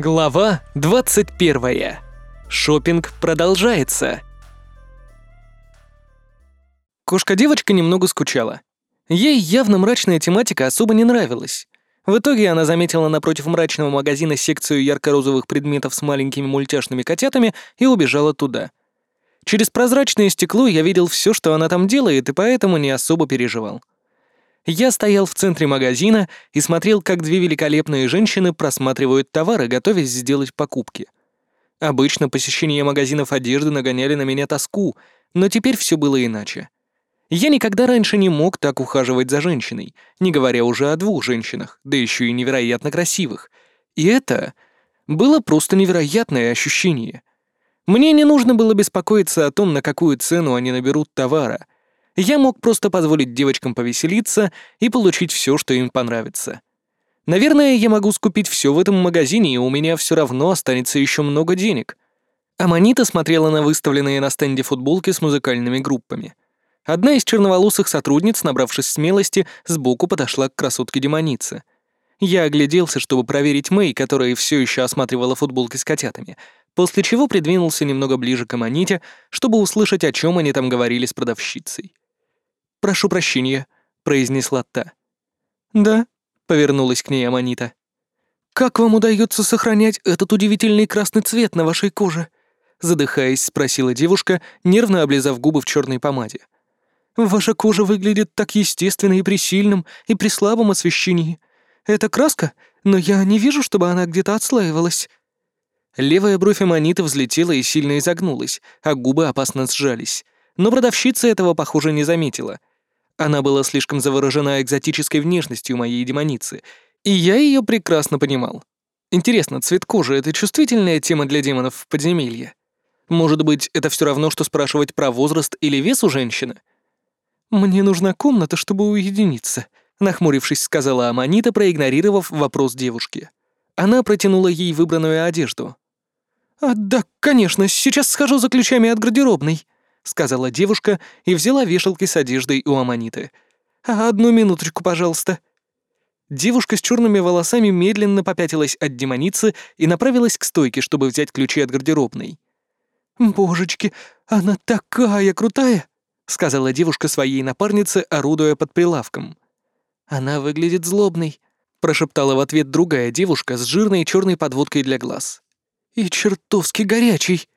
Глава 21. Шопинг продолжается. Кошка-девочка немного скучала. Ей явно мрачная тематика особо не нравилась. В итоге она заметила напротив мрачного магазина секцию ярко-розовых предметов с маленькими мультяшными котятами и убежала туда. Через прозрачное стекло я видел все, что она там делает, и поэтому не особо переживал. Я стоял в центре магазина и смотрел, как две великолепные женщины просматривают товары, готовясь сделать покупки. Обычно посещение магазинов одежды нагоняли на меня тоску, но теперь все было иначе. Я никогда раньше не мог так ухаживать за женщиной, не говоря уже о двух женщинах, да еще и невероятно красивых. И это было просто невероятное ощущение. Мне не нужно было беспокоиться о том, на какую цену они наберут товара — я мог просто позволить девочкам повеселиться и получить все, что им понравится. Наверное, я могу скупить все в этом магазине, и у меня все равно останется еще много денег. Аманита смотрела на выставленные на стенде футболки с музыкальными группами. Одна из черноволосых сотрудниц, набравшись смелости, сбоку подошла к красотке-демонице. Я огляделся, чтобы проверить Мэй, которая все еще осматривала футболки с котятами, после чего придвинулся немного ближе к Аманите, чтобы услышать, о чем они там говорили с продавщицей. «Прошу прощения», — произнесла та. «Да», — повернулась к ней Аманита. «Как вам удается сохранять этот удивительный красный цвет на вашей коже?» Задыхаясь, спросила девушка, нервно облизав губы в черной помаде. «Ваша кожа выглядит так естественно и при сильном, и при слабом освещении. Это краска, но я не вижу, чтобы она где-то отслаивалась». Левая бровь Аманиты взлетела и сильно изогнулась, а губы опасно сжались. Но продавщица этого, похоже, не заметила. Она была слишком заворожена экзотической внешностью моей демоницы, и я ее прекрасно понимал. Интересно, цвет кожи — это чувствительная тема для демонов в подземелье? Может быть, это все равно, что спрашивать про возраст или вес у женщины? «Мне нужна комната, чтобы уединиться», — нахмурившись, сказала Аманита, проигнорировав вопрос девушки. Она протянула ей выбранную одежду. «А, да, конечно, сейчас схожу за ключами от гардеробной», сказала девушка и взяла вешалки с одеждой у Аманиты. «А одну минуточку, пожалуйста». Девушка с черными волосами медленно попятилась от демоницы и направилась к стойке, чтобы взять ключи от гардеробной. «Божечки, она такая крутая!» — сказала девушка своей напарнице, орудуя под прилавком. «Она выглядит злобной», — прошептала в ответ другая девушка с жирной черной подводкой для глаз. «И чертовски горячий».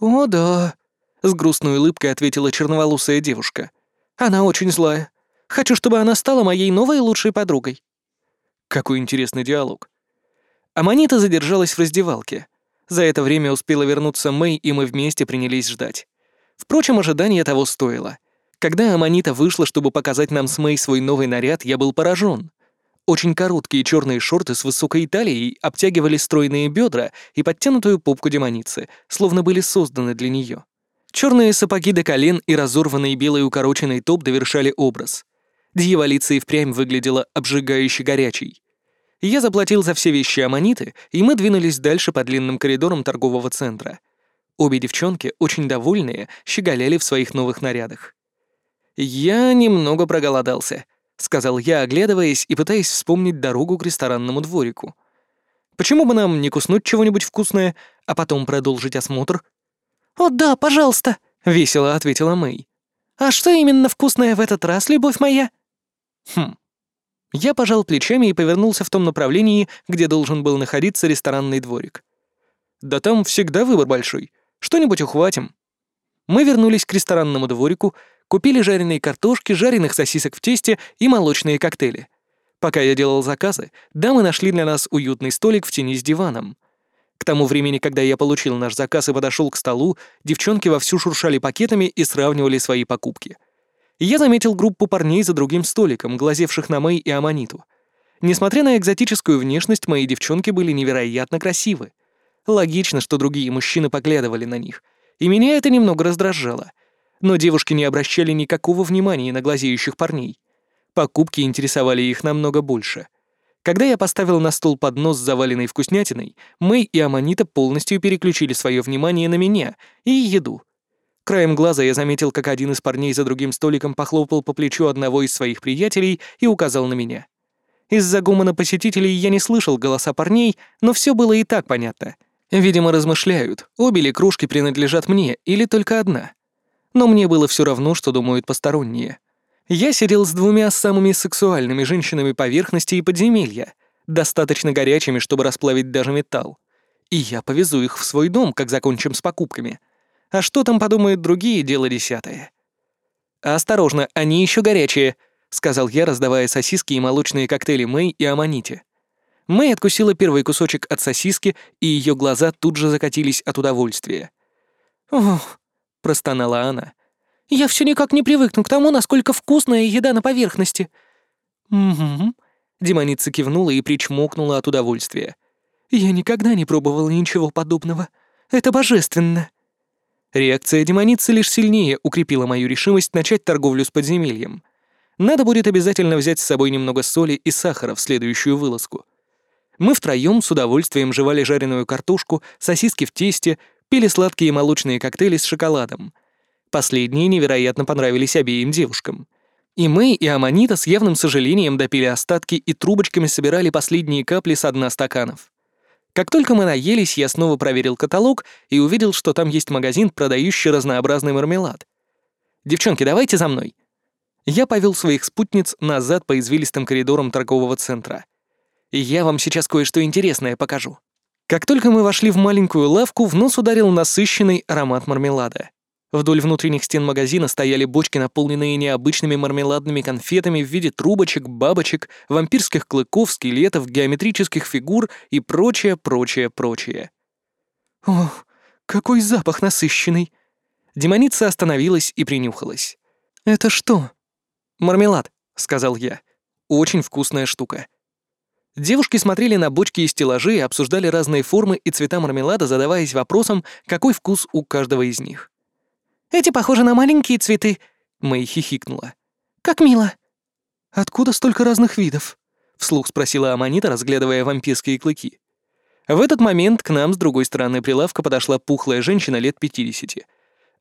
«О да», с грустной улыбкой ответила черноволосая девушка. «Она очень злая. Хочу, чтобы она стала моей новой лучшей подругой». Какой интересный диалог. Аманита задержалась в раздевалке. За это время успела вернуться Мэй, и мы вместе принялись ждать. Впрочем, ожидание того стоило. Когда Аманита вышла, чтобы показать нам с Мэй свой новый наряд, я был поражен. Очень короткие черные шорты с высокой талией обтягивали стройные бедра и подтянутую попку демоницы, словно были созданы для нее. Черные сапоги до колен и разорванный белый укороченный топ довершали образ. Дьяволица и впрямь выглядела обжигающе горячей. Я заплатил за все вещи аммониты, и мы двинулись дальше по длинным коридорам торгового центра. Обе девчонки, очень довольные, щеголяли в своих новых нарядах. «Я немного проголодался», — сказал я, оглядываясь и пытаясь вспомнить дорогу к ресторанному дворику. «Почему бы нам не куснуть чего-нибудь вкусное, а потом продолжить осмотр?» «О, да, пожалуйста», — весело ответила Мэй. «А что именно вкусное в этот раз, любовь моя?» «Хм». Я пожал плечами и повернулся в том направлении, где должен был находиться ресторанный дворик. «Да там всегда выбор большой. Что-нибудь ухватим». Мы вернулись к ресторанному дворику, купили жареные картошки, жареных сосисок в тесте и молочные коктейли. Пока я делал заказы, дамы нашли для нас уютный столик в тени с диваном — к тому времени, когда я получил наш заказ и подошел к столу, девчонки вовсю шуршали пакетами и сравнивали свои покупки. я заметил группу парней за другим столиком, глазевших на Мэй и Аманиту. Несмотря на экзотическую внешность, мои девчонки были невероятно красивы. Логично, что другие мужчины поглядывали на них. И меня это немного раздражало. Но девушки не обращали никакого внимания на глазеющих парней. Покупки интересовали их намного больше — когда я поставил на стол поднос с заваленной вкуснятиной, Мэй и Аманита полностью переключили свое внимание на меня и еду. Краем глаза я заметил, как один из парней за другим столиком похлопал по плечу одного из своих приятелей и указал на меня. Из-за гумана посетителей я не слышал голоса парней, но все было и так понятно. Видимо, размышляют, обе ли кружки принадлежат мне или только одна. Но мне было все равно, что думают посторонние. Я сидел с двумя самыми сексуальными женщинами поверхности и подземелья, достаточно горячими, чтобы расплавить даже металл. И я повезу их в свой дом, как закончим с покупками. А что там подумают другие, дело десятое. «Осторожно, они еще горячие», — сказал я, раздавая сосиски и молочные коктейли Мэй и Аманите. Мэй откусила первый кусочек от сосиски, и ее глаза тут же закатились от удовольствия. «Ох», — простонала она. «Я все никак не привыкну к тому, насколько вкусная еда на поверхности». «Угу», — демоница кивнула и причмокнула от удовольствия. «Я никогда не пробовала ничего подобного. Это божественно». Реакция демоницы лишь сильнее укрепила мою решимость начать торговлю с подземельем. Надо будет обязательно взять с собой немного соли и сахара в следующую вылазку. Мы втроем с удовольствием жевали жареную картошку, сосиски в тесте, пили сладкие молочные коктейли с шоколадом. Последние невероятно понравились обеим девушкам. И мы, и Аманита с явным сожалением допили остатки и трубочками собирали последние капли с дна стаканов. Как только мы наелись, я снова проверил каталог и увидел, что там есть магазин, продающий разнообразный мармелад. «Девчонки, давайте за мной!» Я повел своих спутниц назад по извилистым коридорам торгового центра. И я вам сейчас кое-что интересное покажу. Как только мы вошли в маленькую лавку, в нос ударил насыщенный аромат мармелада. Вдоль внутренних стен магазина стояли бочки, наполненные необычными мармеладными конфетами в виде трубочек, бабочек, вампирских клыков, скелетов, геометрических фигур и прочее, прочее, прочее. «Ох, какой запах насыщенный!» Демоница остановилась и принюхалась. «Это что?» «Мармелад», — сказал я. «Очень вкусная штука». Девушки смотрели на бочки и стеллажи и обсуждали разные формы и цвета мармелада, задаваясь вопросом, какой вкус у каждого из них. «Эти похожи на маленькие цветы», — Мэй хихикнула. «Как мило». «Откуда столько разных видов?» — вслух спросила Аманита, разглядывая вампирские клыки. В этот момент к нам с другой стороны прилавка подошла пухлая женщина лет пятидесяти.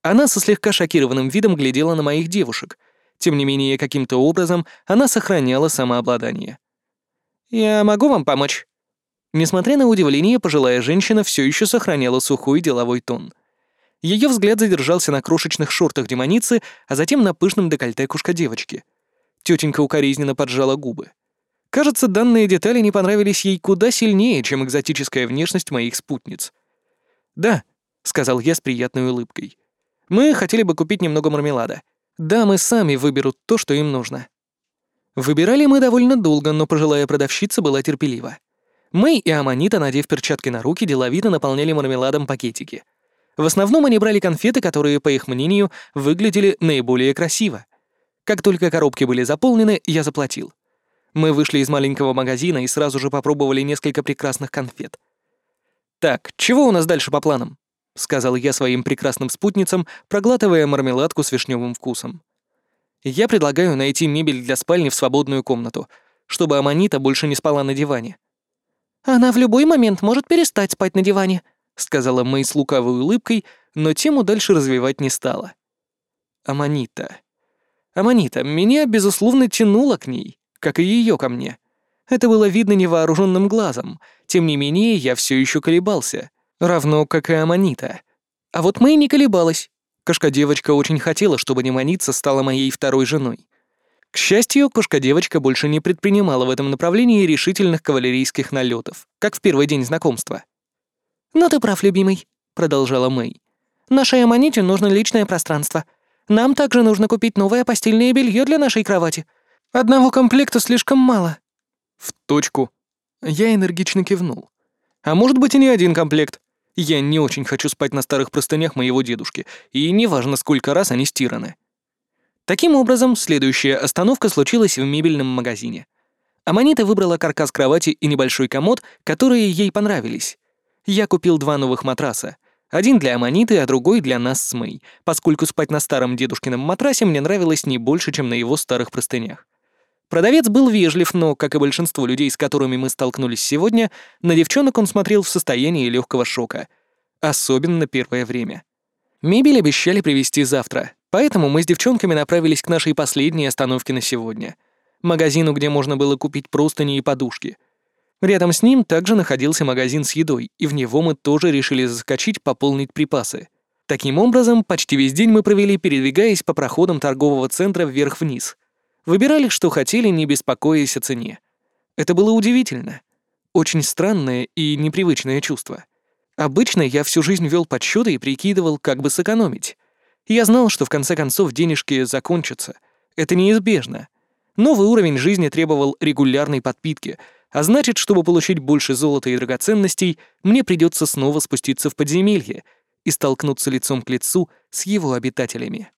Она со слегка шокированным видом глядела на моих девушек. Тем не менее, каким-то образом она сохраняла самообладание. «Я могу вам помочь?» Несмотря на удивление, пожилая женщина все еще сохраняла сухой деловой тон. Ее взгляд задержался на крошечных шортах демоницы, а затем на пышном декольте кушка девочки. Тетенька укоризненно поджала губы. Кажется, данные детали не понравились ей куда сильнее, чем экзотическая внешность моих спутниц. «Да», — сказал я с приятной улыбкой. «Мы хотели бы купить немного мармелада. Дамы сами выберут то, что им нужно». Выбирали мы довольно долго, но пожилая продавщица была терпелива. Мэй и Аманита, надев перчатки на руки, деловито наполняли мармеладом пакетики. В основном они брали конфеты, которые, по их мнению, выглядели наиболее красиво. Как только коробки были заполнены, я заплатил. Мы вышли из маленького магазина и сразу же попробовали несколько прекрасных конфет. «Так, чего у нас дальше по планам?» — сказал я своим прекрасным спутницам, проглатывая мармеладку с вишневым вкусом. Я предлагаю найти мебель для спальни в свободную комнату, чтобы Аманита больше не спала на диване. «Она в любой момент может перестать спать на диване», — сказала Мэй с лукавой улыбкой, но тему дальше развивать не стала. Аманита. Аманита, меня, безусловно, тянуло к ней, как и ее ко мне. Это было видно невооруженным глазом, тем не менее я все еще колебался, равно как и Аманита. А вот Мэй не колебалась. Кошка-девочка очень хотела, чтобы Немоница стала моей второй женой. К счастью, кошка-девочка больше не предпринимала в этом направлении решительных кавалерийских налетов, как в первый день знакомства. «Но «Ну ты прав, любимый», — продолжала Мэй. «Нашей Аманите нужно личное пространство. Нам также нужно купить новое постельное белье для нашей кровати. Одного комплекта слишком мало». «В точку». Я энергично кивнул. «А может быть и не один комплект. Я не очень хочу спать на старых простынях моего дедушки, и неважно, сколько раз они стираны. Таким образом, следующая остановка случилась в мебельном магазине. Аманита выбрала каркас кровати и небольшой комод, которые ей понравились. Я купил два новых матраса. Один для Аманиты, а другой для нас с Мэй, поскольку спать на старом дедушкином матрасе мне нравилось не больше, чем на его старых простынях. Продавец был вежлив, но, как и большинство людей, с которыми мы столкнулись сегодня, на девчонок он смотрел в состоянии легкого шока. Особенно первое время. Мебель обещали привезти завтра, поэтому мы с девчонками направились к нашей последней остановке на сегодня. магазину, где можно было купить простыни и подушки. Рядом с ним также находился магазин с едой, и в него мы тоже решили заскочить пополнить припасы. Таким образом, почти весь день мы провели, передвигаясь по проходам торгового центра вверх-вниз. Выбирали, что хотели, не беспокоясь о цене. Это было удивительно. Очень странное и непривычное чувство. Обычно я всю жизнь вел подсчеты и прикидывал, как бы сэкономить. Я знал, что в конце концов денежки закончатся. Это неизбежно. Новый уровень жизни требовал регулярной подпитки, а значит, чтобы получить больше золота и драгоценностей, мне придется снова спуститься в подземелье и столкнуться лицом к лицу с его обитателями.